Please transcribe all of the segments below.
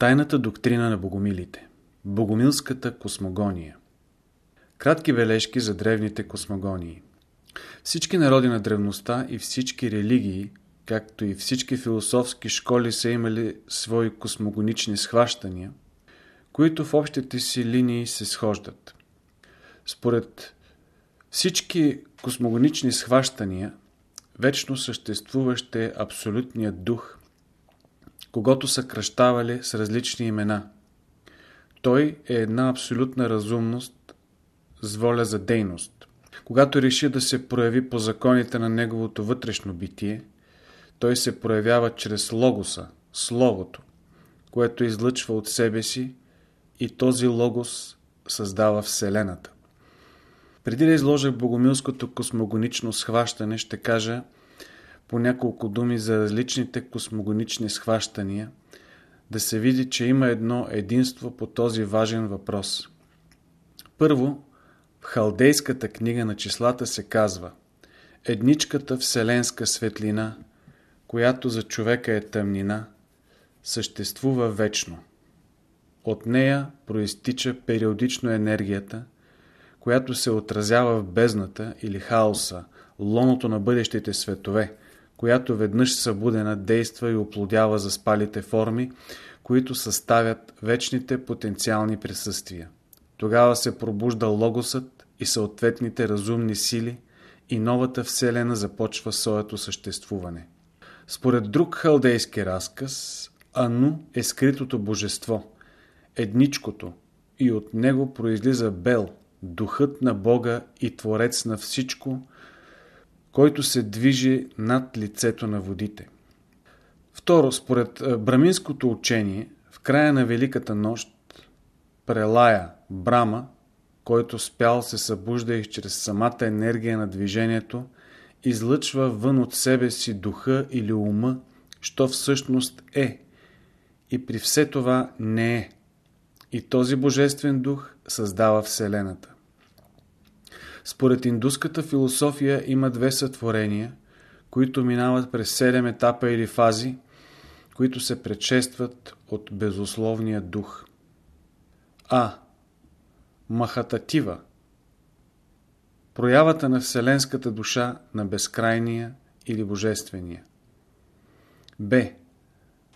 Тайната доктрина на богомилите Богомилската космогония Кратки бележки за древните космогонии Всички народи на древността и всички религии, както и всички философски школи са имали свои космогонични схващания, които в общите си линии се схождат. Според всички космогонични схващания, вечно съществуващ е абсолютният дух, когато са кръщавали с различни имена. Той е една абсолютна разумност с воля за дейност. Когато реши да се прояви по законите на неговото вътрешно битие, той се проявява чрез логоса, словото, което излъчва от себе си и този логос създава Вселената. Преди да изложа богомилското космогонично схващане, ще кажа по няколко думи за различните космогонични схващания, да се види, че има едно единство по този важен въпрос. Първо, в халдейската книга на числата се казва Едничката вселенска светлина, която за човека е тъмнина, съществува вечно. От нея проистича периодично енергията, която се отразява в бездната или хаоса, лоното на бъдещите светове, която веднъж събудена действа и оплодява за спалите форми, които съставят вечните потенциални присъствия. Тогава се пробужда логосът и съответните разумни сили и новата вселена започва своето съществуване. Според друг халдейски разказ, Ану е скритото божество, едничкото, и от него произлиза Бел, духът на Бога и творец на всичко, който се движи над лицето на водите. Второ, според браминското учение, в края на Великата нощ, Прелая, Брама, който спял се събужда и чрез самата енергия на движението, излъчва вън от себе си духа или ума, що всъщност е, и при все това не е. И този божествен дух създава Вселената. Според индуската философия има две сътворения, които минават през седем етапа или фази, които се предшестват от безусловния дух. А. Махататива Проявата на вселенската душа на безкрайния или божествения. Б.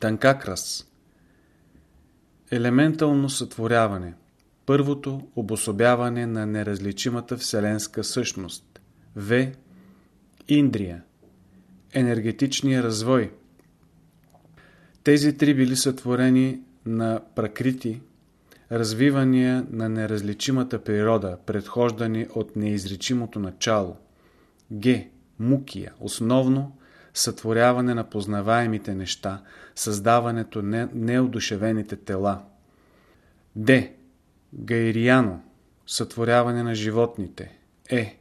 Танкакрас Елементално сътворяване – Първото – обособяване на неразличимата вселенска същност. В. Индрия. Енергетичния развой. Тези три били сътворени на пракрити, развивания на неразличимата природа, предхождани от неизречимото начало. Г. Мукия. Основно сътворяване на познаваемите неща, създаването на неодушевените тела. Д. Гайрияно – сътворяване на животните. Е.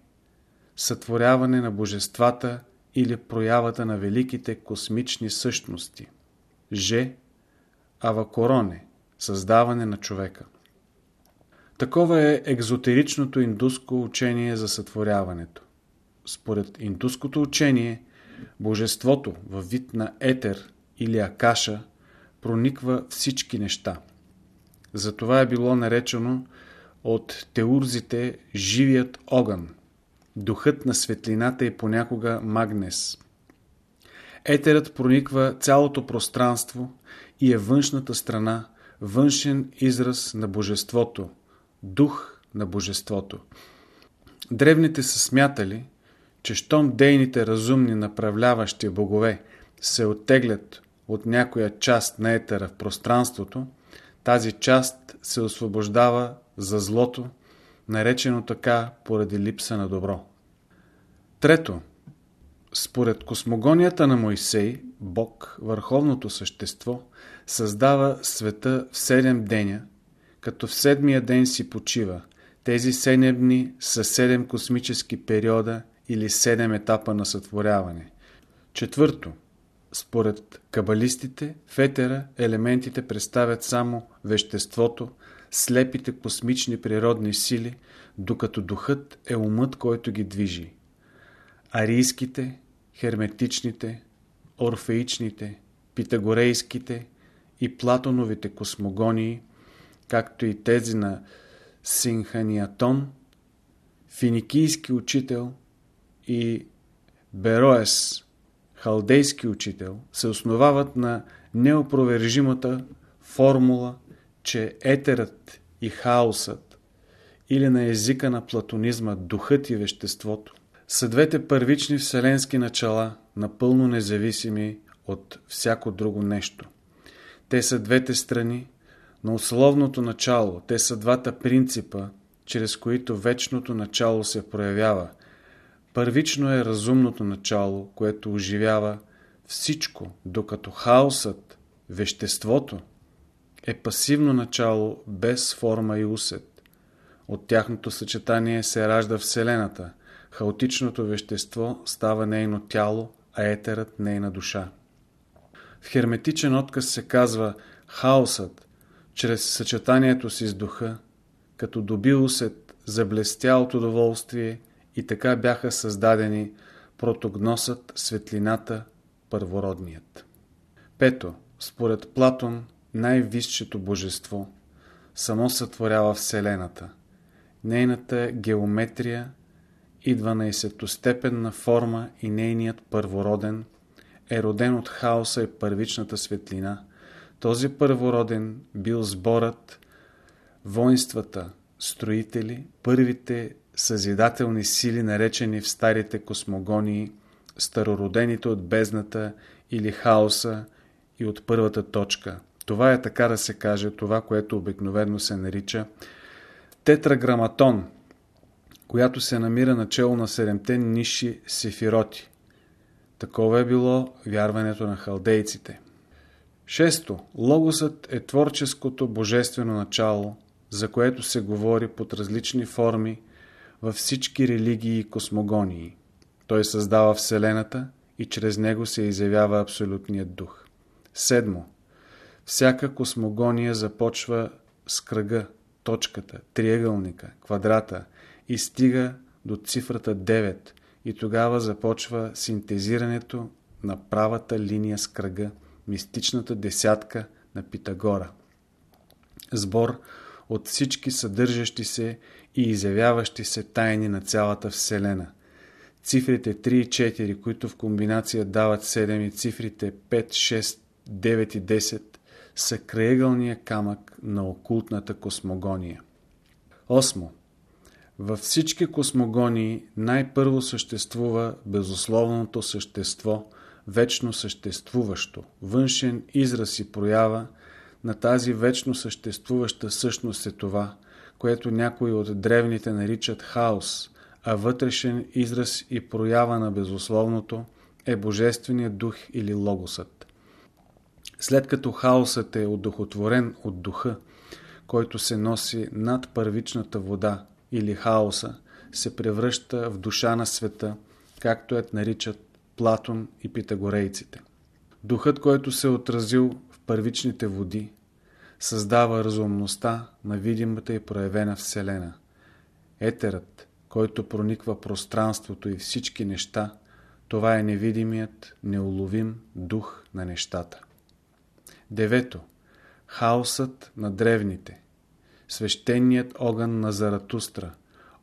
Сътворяване на божествата или проявата на великите космични същности. Ж. Авакороне – създаване на човека. Такова е екзотеричното индуско учение за сътворяването. Според индуското учение, божеството във вид на етер или акаша прониква всички неща – затова е било наречено от теурзите живият огън, духът на светлината и понякога магнес. Етерът прониква цялото пространство и е външната страна, външен израз на божеството, дух на божеството. Древните са смятали, че щом дейните разумни направляващи богове се оттеглят от някоя част на етера в пространството, тази част се освобождава за злото, наречено така поради липса на добро. Трето, според космогонията на Мойсей, Бог, върховното същество, създава света в седем деня, като в седмия ден си почива. Тези седем дни са седем космически периода или седем етапа на сътворяване. Четвърто, според кабалистите, в елементите представят само веществото, слепите космични природни сили, докато духът е умът, който ги движи. Арийските, херметичните, орфеичните, питагорейските и Платоновите космогонии, както и тези на Синханиатон, финикийски учител и Бероес, халдейски учител, се основават на неопровержимата формула, че етерът и хаосът или на езика на платонизма духът и веществото са двете първични вселенски начала, напълно независими от всяко друго нещо. Те са двете страни на условното начало, те са двата принципа, чрез които вечното начало се проявява. Първично е разумното начало, което оживява всичко, докато хаосът, веществото, е пасивно начало без форма и усет. От тяхното съчетание се ражда Вселената. Хаотичното вещество става нейно тяло, а етерът нейна душа. В херметичен отказ се казва хаосът, чрез съчетанието си с духа, като доби усет, заблестя от удоволствие и така бяха създадени протогносът, светлината, първородният. Пето, според Платон, най-висшето божество само сътворява Вселената. Нейната геометрия и 12-степенна форма и нейният първороден е роден от хаоса и първичната светлина. Този първороден бил сборът, воинствата, строители, първите съзидателни сили, наречени в старите космогонии, старородените от бездната или хаоса и от първата точка. Това е така да се каже, това, което обикновено се нарича тетраграматон, която се намира начало на седемте ниши сефироти. Такова е било вярването на халдейците. Шесто. Логосът е творческото божествено начало, за което се говори под различни форми във всички религии и космогонии. Той създава Вселената и чрез него се изявява Абсолютният дух. Седмо. Всяка космогония започва с кръга, точката, триъгълника, квадрата и стига до цифрата 9 и тогава започва синтезирането на правата линия с кръга, мистичната десятка на Питагора. Сбор от всички съдържащи се и изявяващи се тайни на цялата Вселена. Цифрите 3 и 4, които в комбинация дават 7 и цифрите 5, 6, 9 и 10 са краегълния камък на окултната космогония. Осмо. Във всички космогонии най-първо съществува безусловното същество, вечно съществуващо, външен израз и проява на тази вечно съществуваща същност е това, което някои от древните наричат хаос, а вътрешен израз и проява на безусловното е Божественият дух или Логосът. След като хаосът е удохотворен от духа, който се носи над първичната вода или хаоса, се превръща в душа на света, както я наричат Платон и питагорейците. Духът, който се е отразил първичните води, създава разумността на видимата и проявена Вселена. Етерът, който прониква пространството и всички неща, това е невидимият, неуловим дух на нещата. Девето. Хаосът на древните. Свещеният огън на Заратустра.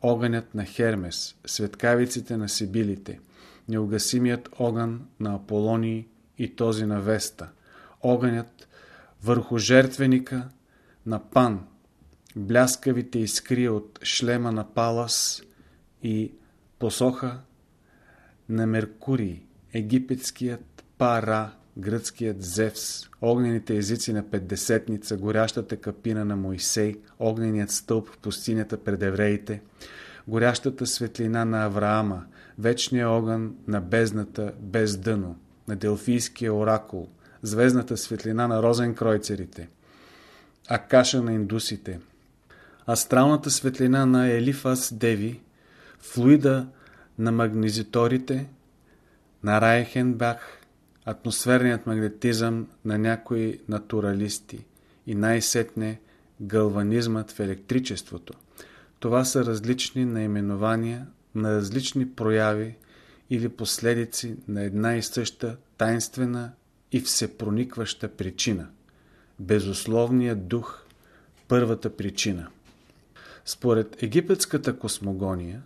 Огънят на Хермес. Светкавиците на Сибилите. Неугасимият огън на Аполоний и този на Веста. Огънят върху жертвеника на Пан. Бляскавите искри от шлема на Палас и посоха на Меркурий. Египетският Пара гръцкият Зевс, огнените езици на Петдесетница, горящата капина на Моисей, огненият стълб в пустинята пред евреите, горящата светлина на Авраама, вечния огън на бездната без дъно, на Делфийския оракул, звездната светлина на розенкройцерите, Акаша на индусите, астралната светлина на Елифас Деви, флуида на магнезиторите, на Райхенбах, атмосферният магнетизъм на някои натуралисти и най-сетне галванизмът в електричеството. Това са различни наименования на различни прояви или последици на една и съща тайнствена и всепроникваща причина. безусловният дух, първата причина. Според египетската космогония,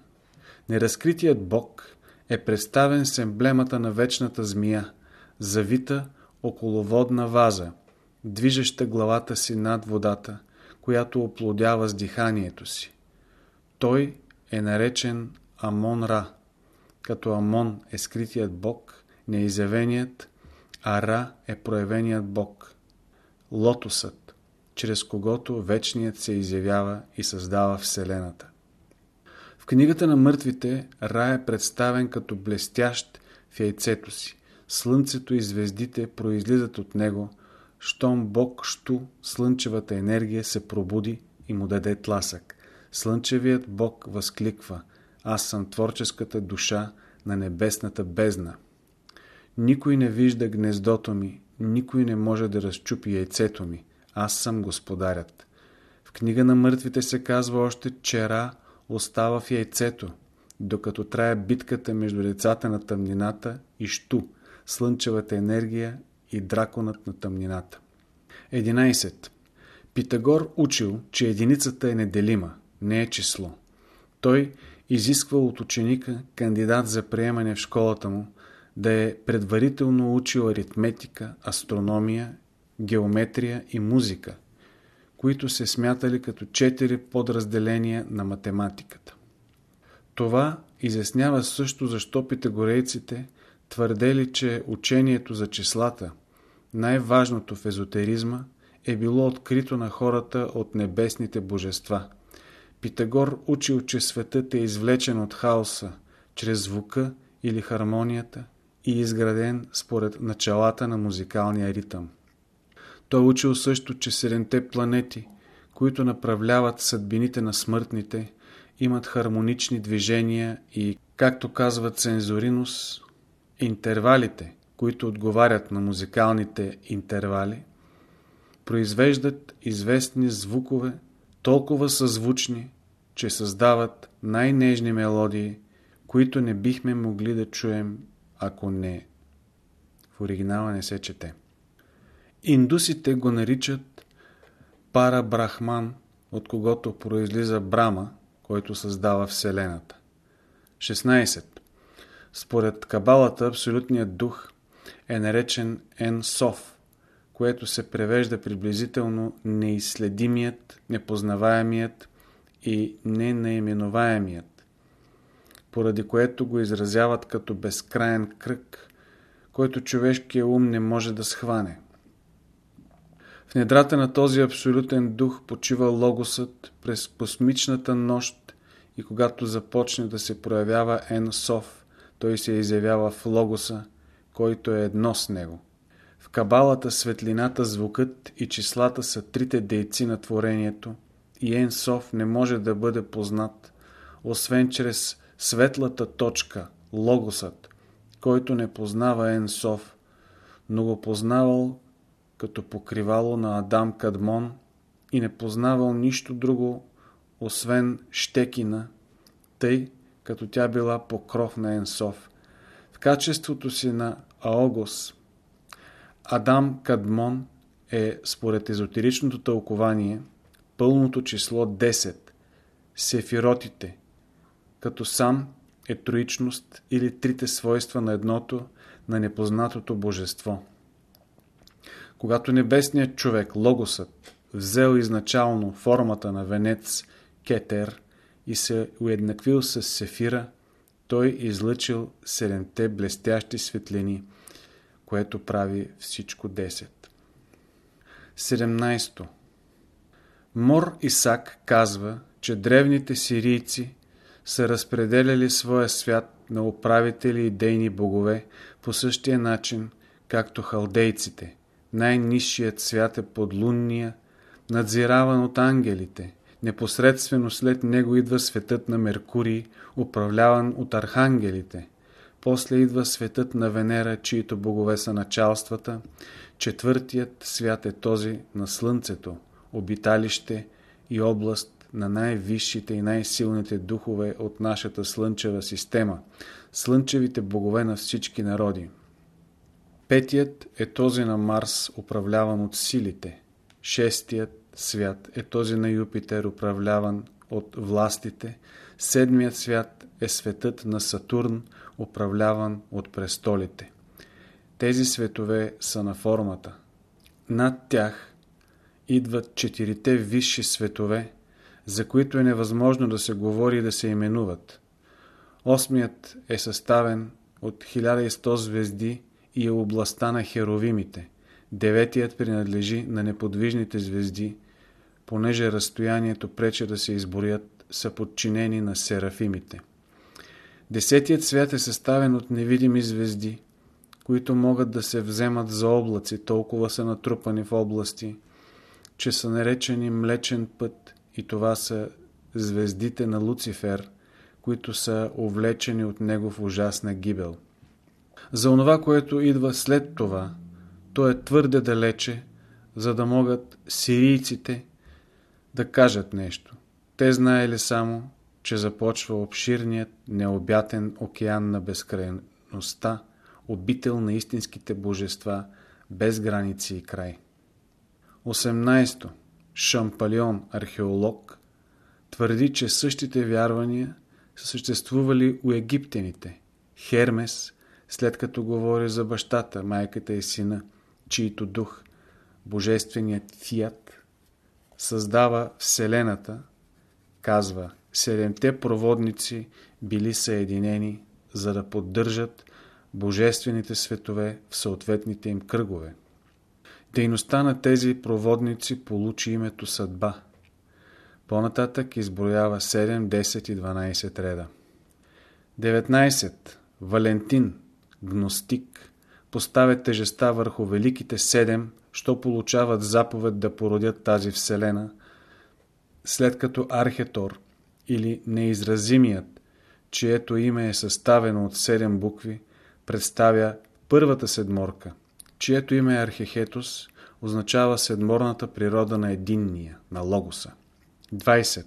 неразкритият Бог е представен с емблемата на вечната змия, завита около водна ваза, движеща главата си над водата, която оплодява с диханието си. Той е наречен Амон-Ра, като Амон е скритият Бог, неизявеният, а Ра е проявеният Бог. Лотосът, чрез когото вечният се изявява и създава Вселената. В книгата на мъртвите Ра е представен като блестящ в яйцето си. Слънцето и звездите произлизат от него, щом Бог щу слънчевата енергия се пробуди и му даде тласък. Слънчевият Бог възкликва Аз съм творческата душа на небесната бездна. Никой не вижда гнездото ми, никой не може да разчупи яйцето ми. Аз съм господарят. В книга на мъртвите се казва още, че Ра остава в яйцето, докато трае битката между децата на тъмнината и Шту, слънчевата енергия и драконът на тъмнината. 11. Питагор учил, че единицата е неделима, не е число. Той изисква от ученика, кандидат за приемане в школата му, да е предварително учил аритметика, астрономия, геометрия и музика, които се смятали като четири подразделения на математиката. Това изяснява също защо питагорейците твърдели, че учението за числата, най-важното в езотеризма, е било открито на хората от небесните божества. Питагор учил, че светът е извлечен от хаоса, чрез звука или хармонията и изграден според началата на музикалния ритъм. Той учил също, че седемте планети, които направляват съдбините на смъртните, имат хармонични движения и, както казва Цензоринус, интервалите, които отговарят на музикалните интервали, произвеждат известни звукове, толкова съзвучни, че създават най-нежни мелодии, които не бихме могли да чуем, ако не. В оригинала не се чете. Индусите го наричат Пара Брахман, от когото произлиза Брама, който създава Вселената. 16. Според Кабалата, Абсолютният дух е наречен Ен Соф, което се превежда приблизително неизследимият, непознаваемият и ненаименуваемият, поради което го изразяват като безкраен кръг, който човешкият ум не може да схване. В недрата на този абсолютен дух почива логосът през космичната нощ и когато започне да се проявява Ен Соф, той се изявява в логоса, който е едно с него. В кабалата светлината, звукът и числата са трите дейци на творението и Ен Соф не може да бъде познат, освен чрез светлата точка, логосът, който не познава Ен Соф, но го познавал като покривало на Адам Кадмон и не познавал нищо друго, освен щекина, тъй като тя била покров на Енсов. В качеството си на Аогос, Адам Кадмон е, според езотеричното тълкование, пълното число 10, сефиротите, като сам е троичност или трите свойства на едното, на непознатото божество. Когато небесният човек, Логосът, взел изначално формата на венец Кетер и се уеднаквил с Сефира, той излъчил седемте блестящи светлини, което прави всичко 10. 17. Мор Исак казва, че древните сирийци са разпределяли своя свят на управители и дейни богове по същия начин, както халдейците – най-низшият свят е подлунния, надзираван от ангелите. Непосредствено след него идва светът на Меркурий, управляван от архангелите. После идва светът на Венера, чието богове са началствата. Четвъртият свят е този на Слънцето, обиталище и област на най-висшите и най-силните духове от нашата слънчева система, слънчевите богове на всички народи. Петият е този на Марс, управляван от силите. Шестият свят е този на Юпитер, управляван от властите. Седмият свят е светът на Сатурн, управляван от престолите. Тези светове са на формата. Над тях идват четирите висши светове, за които е невъзможно да се говори и да се именуват. Осмият е съставен от 1100 звезди и е областта на херовимите. Деветият принадлежи на неподвижните звезди, понеже разстоянието прече да се изборят, са подчинени на серафимите. Десетият свят е съставен от невидими звезди, които могат да се вземат за облаци, толкова са натрупани в области, че са наречени Млечен път и това са звездите на Луцифер, които са увлечени от него в ужасна гибел. За онова, което идва след това, то е твърде далече, за да могат сирийците да кажат нещо. Те знаели само, че започва обширният необятен океан на безкрайността, обител на истинските божества, без граници и край. 18. Шампалион, археолог, твърди, че същите вярвания са съществували у египтяните. Хермес, след като говори за бащата, майката и сина, чието дух, божественият фиат, създава Вселената, казва, седемте проводници били съединени, за да поддържат божествените светове в съответните им кръгове. Дейността на тези проводници получи името съдба. По-нататък изброява 7, 10 и 12 реда. 19. Валентин, гностик, поставя тежеста върху великите седем, що получават заповед да породят тази вселена, след като Архетор или неизразимият, чието име е съставено от седем букви, представя първата седморка, чието име е Архехетос, означава седморната природа на единния, на Логоса. 20.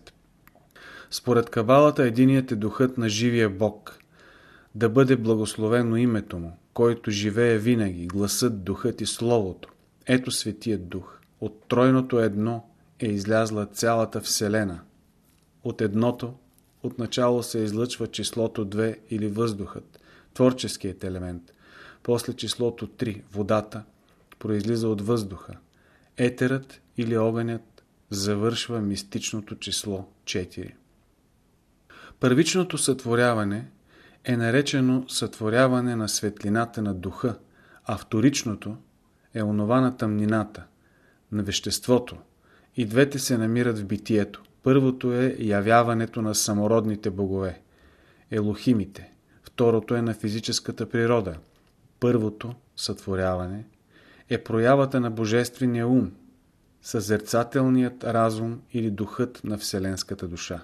Според Кабалата единият е духът на живия Бог. Да бъде благословено името му, който живее винаги, гласът, духът и словото. Ето Светият Дух. От тройното едно е излязла цялата Вселена. От едното отначало се излъчва числото 2 или въздухът, творческият елемент. После числото 3, водата, произлиза от въздуха. Етерът или огънят завършва мистичното число 4. Първичното сътворяване е наречено сътворяване на светлината на духа, а вторичното е онова на тъмнината, на веществото. И двете се намират в битието. Първото е явяването на самородните богове, елохимите. Второто е на физическата природа. Първото, сътворяване, е проявата на божествения ум, съзерцателният разум или духът на вселенската душа.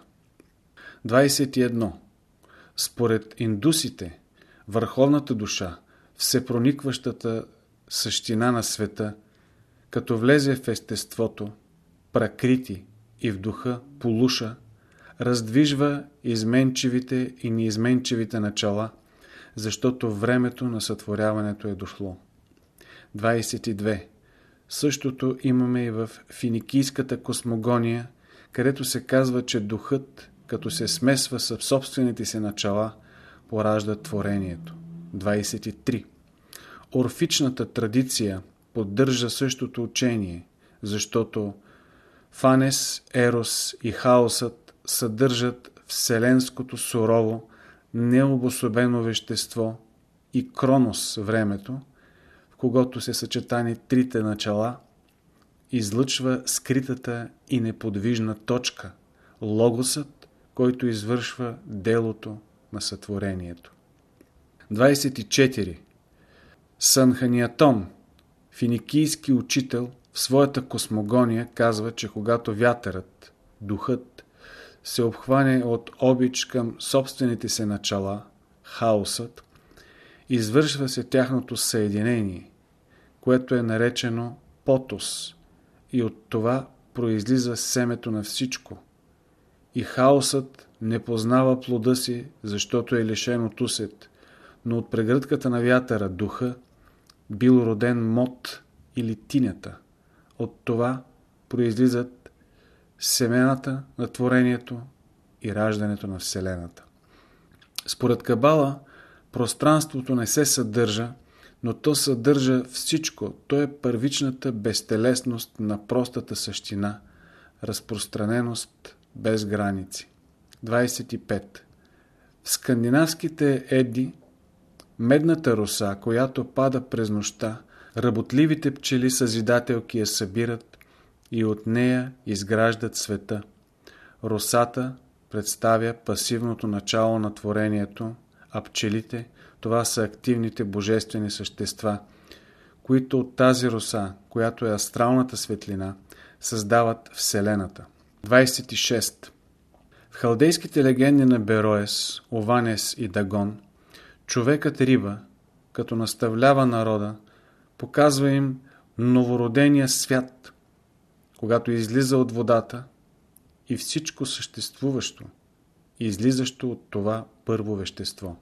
21. Според индусите, върховната душа, всепроникващата същина на света, като влезе в естеството, пракрити и в духа полуша, раздвижва изменчивите и неизменчивите начала, защото времето на сътворяването е дошло. 22. Същото имаме и в финикийската космогония, където се казва, че духът, като се смесва с собствените си начала, поражда творението. 23. Орфичната традиция поддържа същото учение, защото Фанес, Ерос и хаосът съдържат вселенското сурово, необособено вещество и Кронос времето, в когото се съчетани трите начала, излъчва скритата и неподвижна точка, логосът, който извършва делото на сътворението. 24. Санханиатон, финикийски учител, в своята космогония казва, че когато вятърът, духът, се обхване от обич към собствените се начала, хаосът, извършва се тяхното съединение, което е наречено потос, и от това произлиза семето на всичко. И хаосът не познава плода си, защото е лишен от усет, но от прегръдката на вятъра, духа, бил роден мод или тинята. От това произлизат семената на творението и раждането на Вселената. Според Кабала, пространството не се съдържа, но то съдържа всичко. То е първичната безтелесност на простата същина, разпространеност без граници. 25. В скандинавските еди медната роса, която пада през нощта, работливите пчели съзидателки я събират и от нея изграждат света. Росата представя пасивното начало на творението, а пчелите това са активните божествени същества, които от тази роса, която е астралната светлина, създават Вселената. 26. В халдейските легенди на Бероес, Ованес и Дагон, човекът риба, като наставлява народа, показва им новородения свят, когато излиза от водата и всичко съществуващо, излизащо от това първо вещество.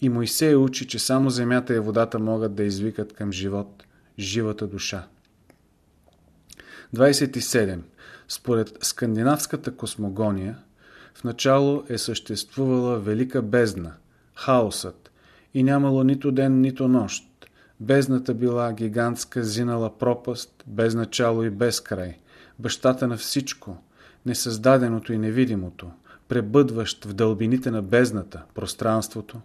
И Моисей учи, че само земята и водата могат да извикат към живот живата душа. 27. Според скандинавската космогония, в начало е съществувала велика бездна, хаосът, и нямало нито ден, нито нощ. Бездната била гигантска зинала пропаст, без начало и без край, бащата на всичко, несъздаденото и невидимото, пребъдващ в дълбините на бездната, пространството,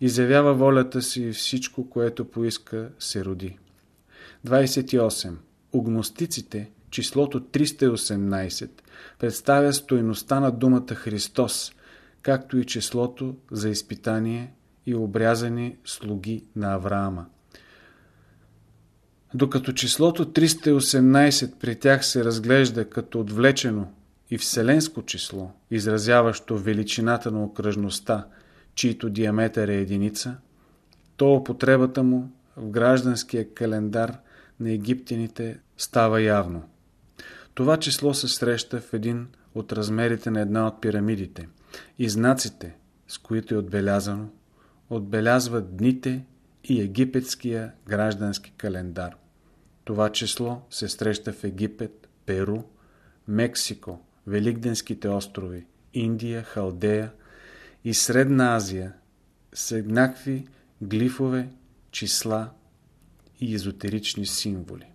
изявява волята си и всичко, което поиска, се роди. 28. Огностиците, числото 318, представя стойността на думата Христос, както и числото за изпитание и обрязани слуги на Авраама. Докато числото 318 при тях се разглежда като отвлечено и вселенско число, изразяващо величината на окръжността, чието диаметър е единица, то употребата му в гражданския календар на египтяните става явно. Това число се среща в един от размерите на една от пирамидите и знаците, с които е отбелязано, отбелязват дните и египетския граждански календар. Това число се среща в Египет, Перу, Мексико, Великденските острови, Индия, Халдея и Средна Азия с еднакви глифове, числа и езотерични символи.